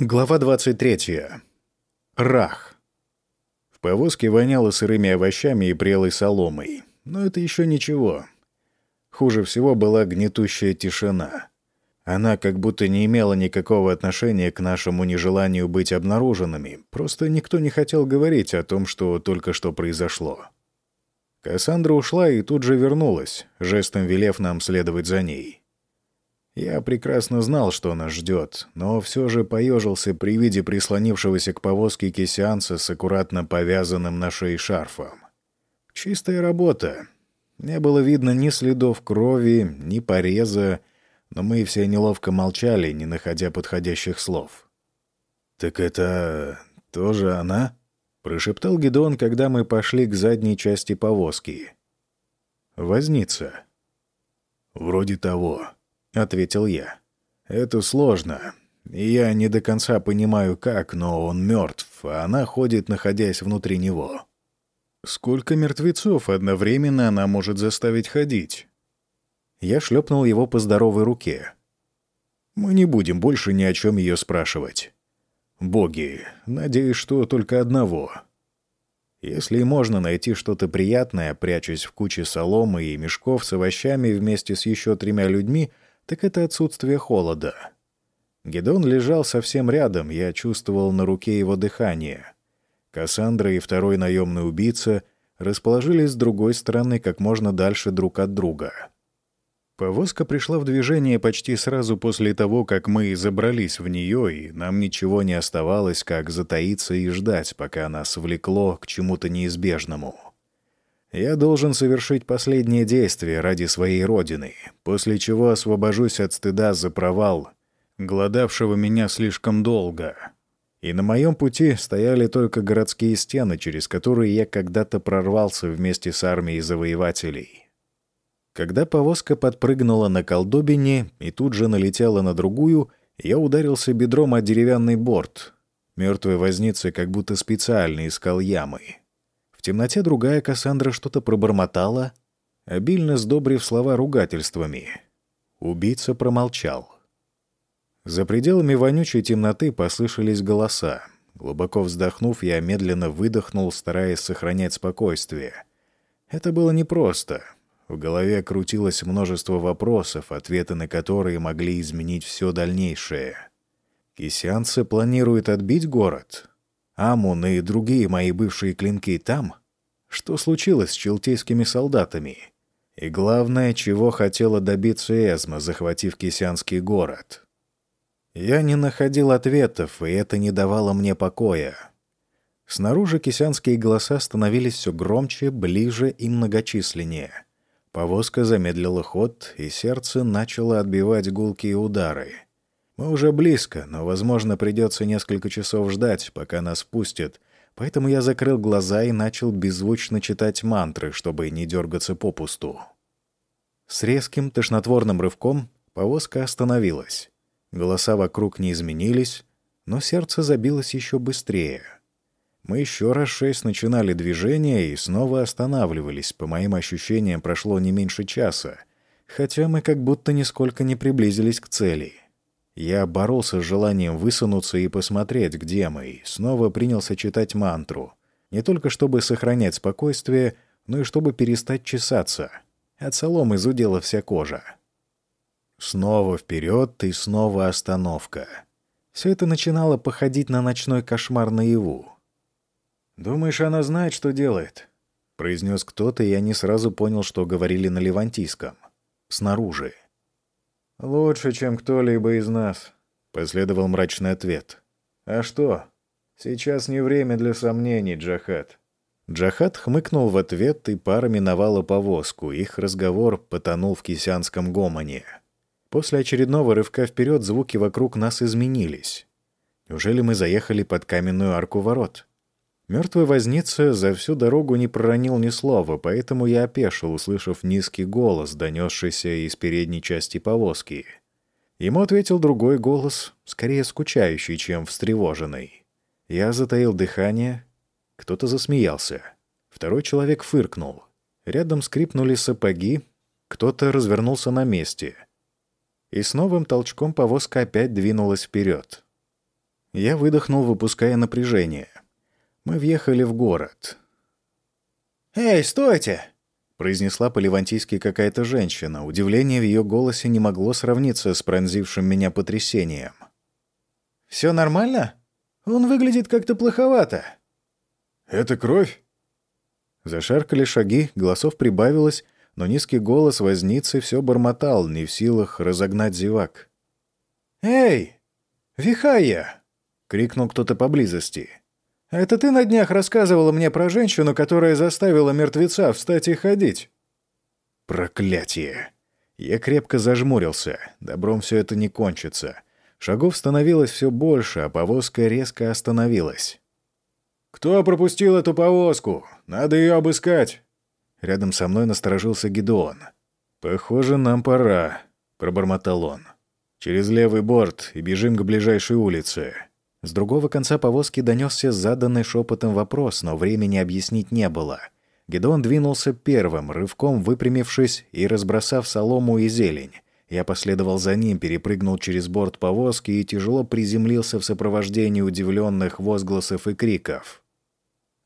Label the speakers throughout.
Speaker 1: Глава 23. Рах. В повозке воняло сырыми овощами и прелой соломой. Но это еще ничего. Хуже всего была гнетущая тишина. Она как будто не имела никакого отношения к нашему нежеланию быть обнаруженными. Просто никто не хотел говорить о том, что только что произошло. Кассандра ушла и тут же вернулась, жестом велев нам следовать за ней. Я прекрасно знал, что нас ждет, но все же поежился при виде прислонившегося к повозке кисянца с аккуратно повязанным на шее шарфом. Чистая работа. Не было видно ни следов крови, ни пореза, но мы все неловко молчали, не находя подходящих слов. «Так это тоже она?» — прошептал Гедон, когда мы пошли к задней части повозки. «Возница». «Вроде того», — ответил я. «Это сложно. Я не до конца понимаю, как, но он мертв, а она ходит, находясь внутри него». «Сколько мертвецов одновременно она может заставить ходить?» Я шлепнул его по здоровой руке. «Мы не будем больше ни о чем ее спрашивать. Боги, надеюсь, что только одного. Если можно найти что-то приятное, прячась в куче соломы и мешков с овощами вместе с еще тремя людьми — так это отсутствие холода. Гедон лежал совсем рядом, я чувствовал на руке его дыхание. Кассандра и второй наемный убийца расположились с другой стороны как можно дальше друг от друга. Повозка пришла в движение почти сразу после того, как мы забрались в нее, и нам ничего не оставалось, как затаиться и ждать, пока нас влекло к чему-то неизбежному. Я должен совершить последнее действие ради своей родины, после чего освобожусь от стыда за провал, голодавшего меня слишком долго. И на моем пути стояли только городские стены, через которые я когда-то прорвался вместе с армией завоевателей. Когда повозка подпрыгнула на колдобине и тут же налетела на другую, я ударился бедром о деревянный борт. Мертвый возница как будто специально искал ямы темноте другая Кассандра что-то пробормотала, обильно сдобрив слова ругательствами. Убийца промолчал. За пределами вонючей темноты послышались голоса. Глубоко вздохнув, я медленно выдохнул, стараясь сохранять спокойствие. Это было непросто. В голове крутилось множество вопросов, ответы на которые могли изменить все дальнейшее. Кисянцы планируют отбить город? Амун и другие мои бывшие клинки там? Что случилось с челтейскими солдатами? И главное, чего хотела добиться Эзма, захватив Кисянский город? Я не находил ответов, и это не давало мне покоя. Снаружи кисянские голоса становились все громче, ближе и многочисленнее. Повозка замедлила ход, и сердце начало отбивать гулкие удары. Мы уже близко, но, возможно, придется несколько часов ждать, пока нас пустят, поэтому я закрыл глаза и начал беззвучно читать мантры, чтобы не дергаться попусту. С резким тошнотворным рывком повозка остановилась. Голоса вокруг не изменились, но сердце забилось еще быстрее. Мы еще раз шесть начинали движение и снова останавливались. По моим ощущениям, прошло не меньше часа, хотя мы как будто нисколько не приблизились к цели — я боролся с желанием высунуться и посмотреть, где мы, снова принялся читать мантру. Не только чтобы сохранять спокойствие, но и чтобы перестать чесаться. От соломы зудела вся кожа. Снова вперед и снова остановка. Все это начинало походить на ночной кошмар наяву. «Думаешь, она знает, что делает?» — произнес кто-то, и я не сразу понял, что говорили на левантийском. Снаружи. «Лучше, чем кто-либо из нас», — последовал мрачный ответ. «А что? Сейчас не время для сомнений, Джахат». Джахат хмыкнул в ответ, и пара миновала повозку. Их разговор потонул в кисянском гомоне. После очередного рывка вперед звуки вокруг нас изменились. Неужели мы заехали под каменную арку ворот? Мертвый возница за всю дорогу не проронил ни слова, поэтому я опешил, услышав низкий голос, донесшийся из передней части повозки. Ему ответил другой голос, скорее скучающий, чем встревоженный. Я затаил дыхание. Кто-то засмеялся. Второй человек фыркнул. Рядом скрипнули сапоги. Кто-то развернулся на месте. И с новым толчком повозка опять двинулась вперед. Я выдохнул, выпуская напряжение. Мы въехали в город. «Эй, стойте!» — произнесла по-левантийски какая-то женщина. Удивление в ее голосе не могло сравниться с пронзившим меня потрясением. «Все нормально? Он выглядит как-то плоховато».
Speaker 2: «Это кровь?»
Speaker 1: Зашаркали шаги, голосов прибавилось, но низкий голос возницы все бормотал, не в силах разогнать зевак. «Эй, Вихая!» — крикнул кто-то поблизости. «Это ты на днях рассказывала мне про женщину, которая заставила мертвеца встать и ходить?» «Проклятие!» Я крепко зажмурился. Добром все это не кончится. Шагов становилось все больше, а повозка резко остановилась.
Speaker 2: «Кто пропустил эту повозку? Надо ее обыскать!»
Speaker 1: Рядом со мной насторожился Гедеон. «Похоже, нам пора», — пробормотал он. «Через левый борт и бежим к ближайшей улице». С другого конца повозки донесся заданный шепотом вопрос, но времени объяснить не было. Гедеон двинулся первым, рывком выпрямившись и разбросав солому и зелень. Я последовал за ним, перепрыгнул через борт повозки и тяжело приземлился в сопровождении удивленных возгласов и криков.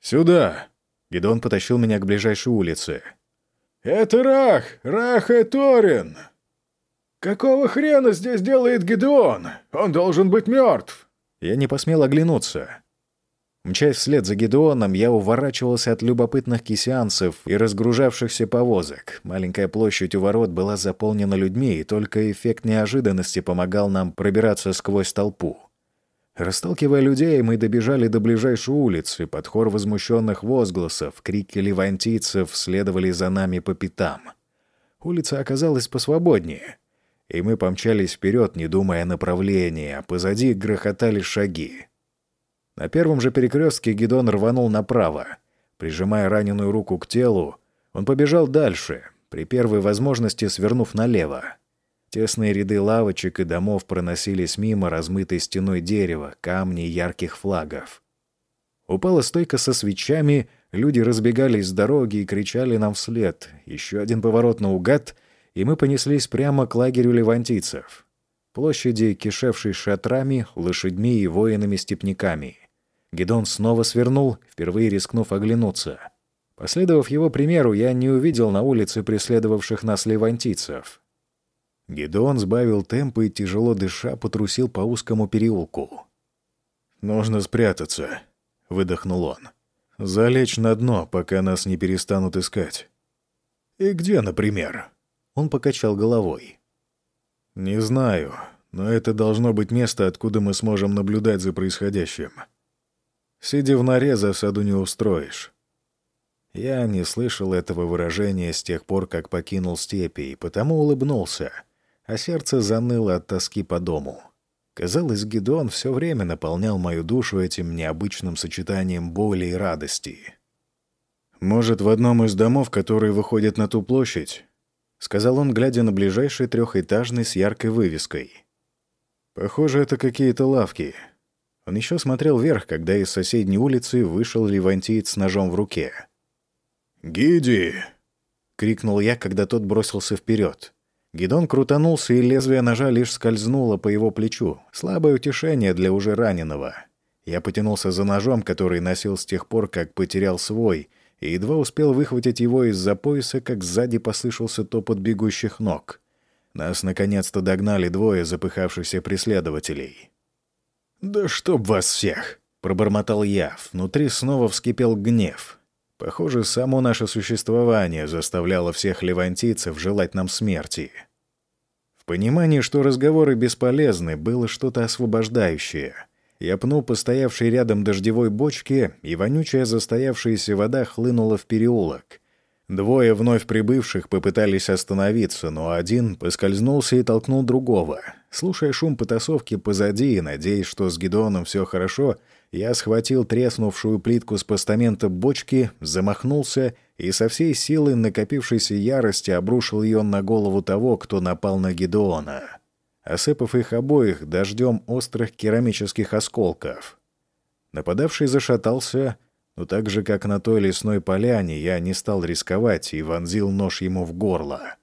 Speaker 2: «Сюда!»
Speaker 1: Гедон потащил меня к ближайшей улице.
Speaker 2: «Это Рах! Рах и Торин!» «Какого хрена здесь делает Гедеон? Он должен быть мертв!»
Speaker 1: Я не посмел оглянуться. Мчась вслед за Гедеоном, я уворачивался от любопытных кисянцев и разгружавшихся повозок. Маленькая площадь у ворот была заполнена людьми, и только эффект неожиданности помогал нам пробираться сквозь толпу. Расталкивая людей, мы добежали до ближайшей улицы. Под хор возмущенных возгласов, крики левантийцев следовали за нами по пятам. Улица оказалась посвободнее, и мы помчались вперед, не думая о направлении, а позади грохотали шаги. На первом же перекрестке Гидон рванул направо. Прижимая раненую руку к телу, он побежал дальше, при первой возможности свернув налево. Тесные ряды лавочек и домов проносились мимо размытой стеной дерева, камней ярких флагов. Упала стойка со свечами, люди разбегались с дороги и кричали нам вслед. Еще один поворот наугад, и мы понеслись прямо к лагерю левантийцев. Площади, кишевшей шатрами, лошадьми и воинами-степняками. Гедон снова свернул, впервые рискнув оглянуться. Последовав его примеру, я не увидел на улице преследовавших нас левантийцев. Гедеон сбавил темпы и, тяжело дыша, потрусил по узкому переулку.
Speaker 2: «Нужно спрятаться», — выдохнул он.
Speaker 1: «Залечь на дно, пока нас не перестанут искать».
Speaker 2: «И где, например?»
Speaker 1: Он покачал головой.
Speaker 2: «Не знаю, но это должно быть место, откуда мы сможем наблюдать за происходящим. Сидя в норе, засаду не устроишь».
Speaker 1: Я не слышал этого выражения с тех пор, как покинул степи, и потому улыбнулся — а сердце заныло от тоски по дому. Казалось, Гедон все время наполнял мою душу этим необычным сочетанием боли и радости.
Speaker 2: «Может, в одном из домов, которые выходят на ту площадь?»
Speaker 1: — сказал он, глядя на ближайший трехэтажный с яркой вывеской.
Speaker 2: «Похоже, это какие-то лавки».
Speaker 1: Он еще смотрел вверх, когда из соседней улицы вышел левантиец с ножом в руке.
Speaker 2: «Гиди!»
Speaker 1: — крикнул я, когда тот бросился вперед. Гидон крутанулся, и лезвие ножа лишь скользнуло по его плечу. Слабое утешение для уже раненого. Я потянулся за ножом, который носил с тех пор, как потерял свой, и едва успел выхватить его из-за пояса, как сзади послышался топот бегущих ног. Нас наконец-то догнали двое запыхавшихся преследователей.
Speaker 2: «Да чтоб вас всех!»
Speaker 1: — пробормотал я. Внутри снова вскипел гнев. Похоже, само наше существование заставляло всех левантийцев желать нам смерти. В понимании, что разговоры бесполезны, было что-то освобождающее. Я пнул постоявшей рядом дождевой бочке, и вонючая застоявшаяся вода хлынула в переулок. Двое вновь прибывших попытались остановиться, но один поскользнулся и толкнул другого. Слушая шум потасовки позади и надеясь, что с Гедоном все хорошо, я схватил треснувшую плитку с постамента бочки, замахнулся и со всей силы накопившейся ярости обрушил ее на голову того, кто напал на Гедеона, осыпав их обоих дождем острых керамических осколков. Нападавший зашатался, но так же, как на той лесной поляне, я не стал рисковать и вонзил нож ему в горло.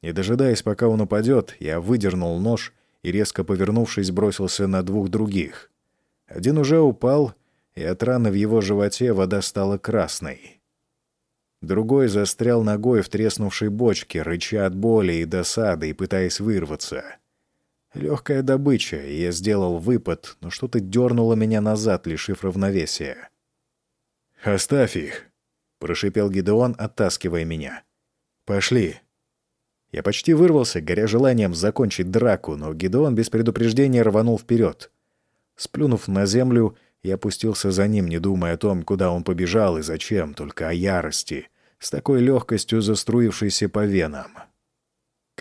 Speaker 1: Не дожидаясь, пока он упадет, я выдернул нож и, резко повернувшись, бросился на двух других. Один уже упал, и от раны в его животе вода стала красной. Другой застрял ногой в треснувшей бочке, рыча от боли и досады и пытаясь вырваться. Легкая добыча, и я сделал выпад, но что-то дернуло меня назад, лишив равновесия.
Speaker 2: «Оставь их!» — прошипел Гидеон, оттаскивая меня. «Пошли!»
Speaker 1: Я почти вырвался, горя желанием закончить драку, но Гидеон без предупреждения рванул вперед. Сплюнув на землю, я опустился за ним, не думая о том, куда он побежал и зачем, только о ярости, с такой легкостью заструившейся по венам.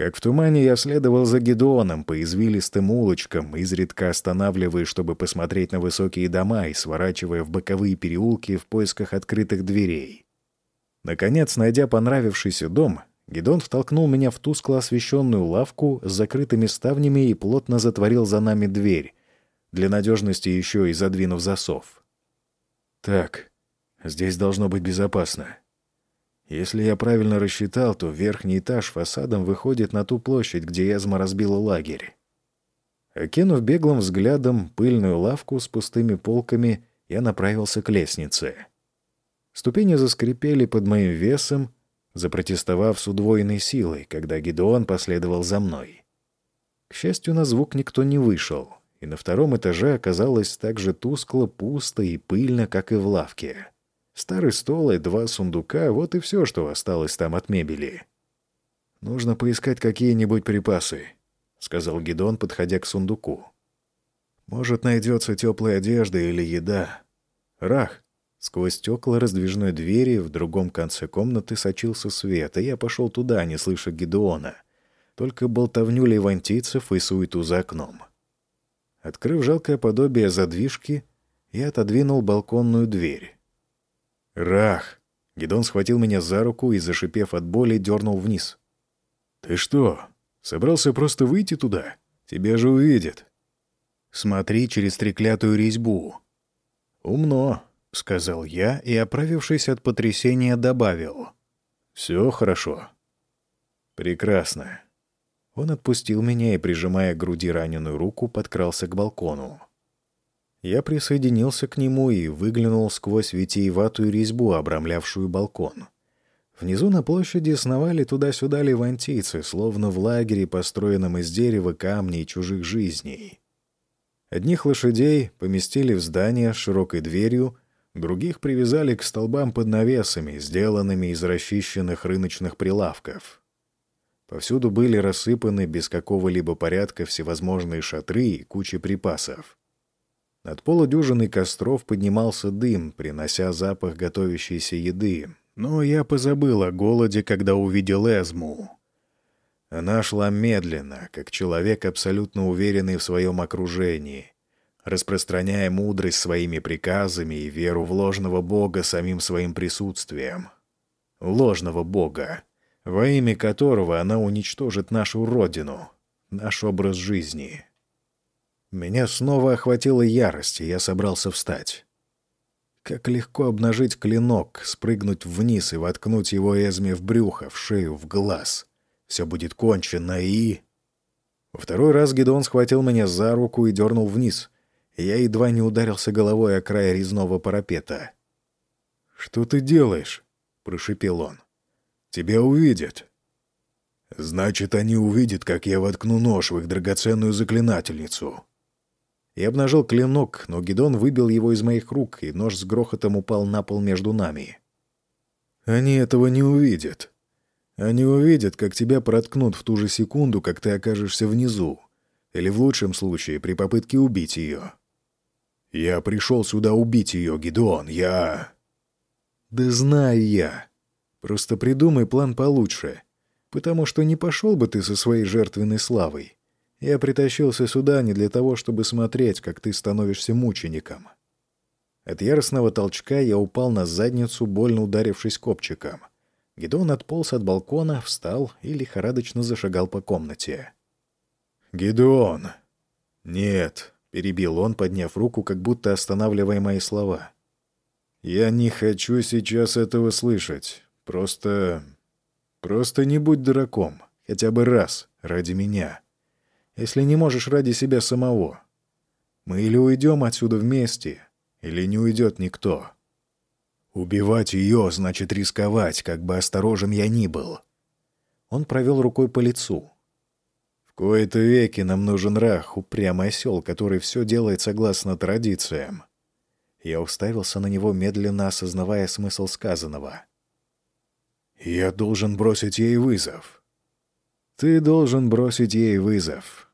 Speaker 1: Как в тумане я следовал за Гедеоном по извилистым улочкам, изредка останавливаясь, чтобы посмотреть на высокие дома и сворачивая в боковые переулки в поисках открытых дверей. Наконец, найдя понравившийся дом, Гедон втолкнул меня в тускло освещенную лавку с закрытыми ставнями и плотно затворил за нами дверь, для надежности еще и задвинув засов.
Speaker 2: «Так, здесь должно быть безопасно», если я правильно рассчитал, то верхний этаж фасадом выходит на ту площадь, где Язма разбила лагерь.
Speaker 1: Окинув беглым взглядом пыльную лавку с пустыми полками, я направился к лестнице. Ступени заскрипели под моим весом, запротестовав с удвоенной силой, когда Гидеон последовал за мной. К счастью, на звук никто не вышел, и на втором этаже оказалось так же тускло, пусто и пыльно, как и в лавке. Старый стол и два сундука — вот и все, что осталось там от мебели.
Speaker 2: «Нужно поискать какие-нибудь припасы», — сказал Гидон, подходя к сундуку. «Может, найдется теплая одежда или еда. Рах!»
Speaker 1: Сквозь стекла раздвижной двери в другом конце комнаты сочился свет, и я пошел туда, не слыша Гидеона. Только болтовню левантийцев и суету за окном. Открыв жалкое подобие задвижки, я отодвинул балконную дверь.
Speaker 2: «Рах!» Гедон схватил меня за руку и, зашипев от боли, дернул вниз. «Ты что, собрался просто выйти туда? Тебя же увидят!»
Speaker 1: «Смотри через треклятую резьбу!» «Умно!» — сказал я и, оправившись от потрясения, добавил. «Все хорошо».
Speaker 2: «Прекрасно».
Speaker 1: Он отпустил меня и, прижимая к груди раненую руку, подкрался к балкону. Я присоединился к нему и выглянул сквозь витиеватую резьбу, обрамлявшую балкон. Внизу на площади сновали туда-сюда левантийцы, словно в лагере, построенном из дерева, камней и чужих жизней. Одних лошадей поместили в здание с широкой дверью, других привязали к столбам под навесами, сделанными из расчищенных рыночных прилавков. Повсюду были рассыпаны без какого-либо порядка всевозможные шатры и кучи припасов. Над полудюжиной костров поднимался дым, принося запах готовящейся еды. Но я позабыл о голоде, когда увидел Эзму. Она шла медленно, как человек, абсолютно уверенный в своем окружении, распространяя мудрость своими приказами и веру в ложного бога самим своим присутствием. Ложного бога, во имя которого она уничтожит нашу родину, наш образ жизни. Меня снова охватила ярость, и я собрался встать. Как легко обнажить клинок, спрыгнуть вниз и воткнуть его Эзме в брюхо, в шею, в глаз. Все будет кончено и... Во второй раз Гедон схватил меня за руку и дернул вниз. Я едва не ударился головой о край резного парапета.
Speaker 2: «Что ты делаешь?» — прошипел он. «Тебя увидят». «Значит, они увидят, как я воткну нож в их драгоценную заклинательницу»,
Speaker 1: и обнажил клинок, но Гидон выбил его из моих рук, и нож с грохотом упал на пол между нами.
Speaker 2: «Они этого не увидят. Они увидят, как тебя проткнут в ту же секунду, как ты окажешься внизу. Или в лучшем случае при попытке убить ее. Я пришел сюда убить ее, Гидон, я...»
Speaker 1: «Да знаю я. Просто придумай план получше, потому что не пошел бы ты со своей жертвенной славой». Я притащился сюда не для того, чтобы смотреть, как ты становишься мучеником. От яростного толчка я упал на задницу, больно ударившись копчиком. Гедон отполз от балкона, встал и лихорадочно зашагал по комнате.
Speaker 2: «Гедеон!» «Нет», — перебил он, подняв руку, как будто останавливая мои слова. «Я не хочу сейчас этого слышать. Просто... просто не будь дураком. Хотя бы раз, ради меня если не можешь ради себя самого. Мы или уйдем отсюда вместе, или не уйдет никто. Убивать ее значит рисковать, как бы осторожен я ни был. Он провел рукой по лицу. В кои-то веки нам нужен Рах, упрямый осел, который все делает согласно традициям. Я уставился на него, медленно осознавая смысл сказанного. «Я должен бросить ей вызов». «Ты должен бросить ей вызов»,